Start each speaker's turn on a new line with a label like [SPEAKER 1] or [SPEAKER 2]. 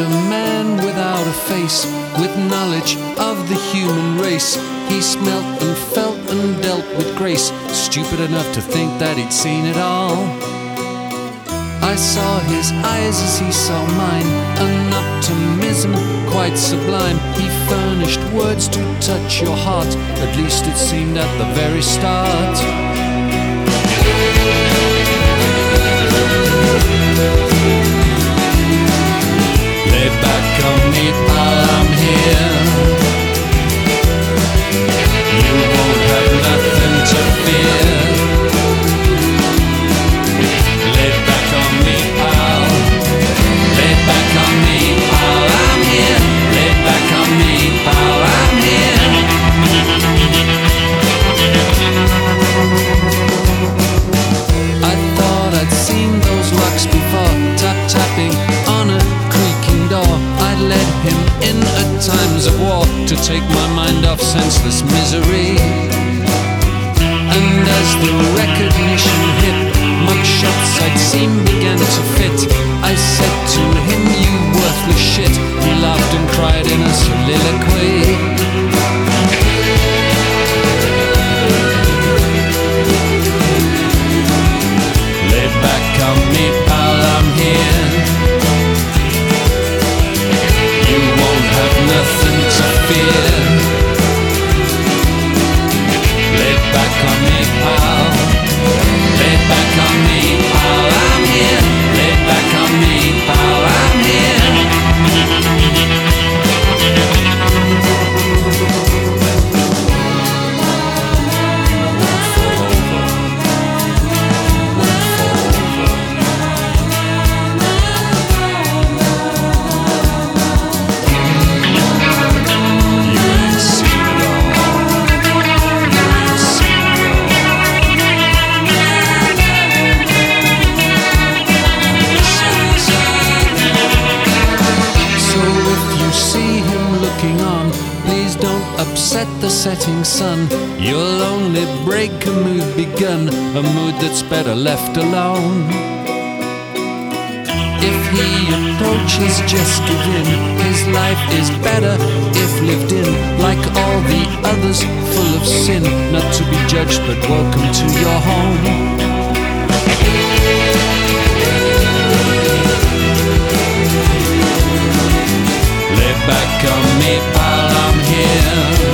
[SPEAKER 1] about a face with knowledge of the human race. He smelt and felt and dealt with grace, stupid enough to think that he'd seen it all. I saw his eyes as he saw mine, an optimism quite sublime. He furnished words to touch your heart, at least it seemed at the very start. War to take my mind off senseless misery. And as the recognition hit, mugshots I'd seen began to fit. I said to him, You worthless shit. He laughed and cried in a soliloquy. On, please don't upset the setting sun. You'll only break a mood begun, a mood that's better left alone. If he approaches, just give in. His life is better if lived in, like all the others, full of sin. Not to be judged, but welcome to your home. Back on me, again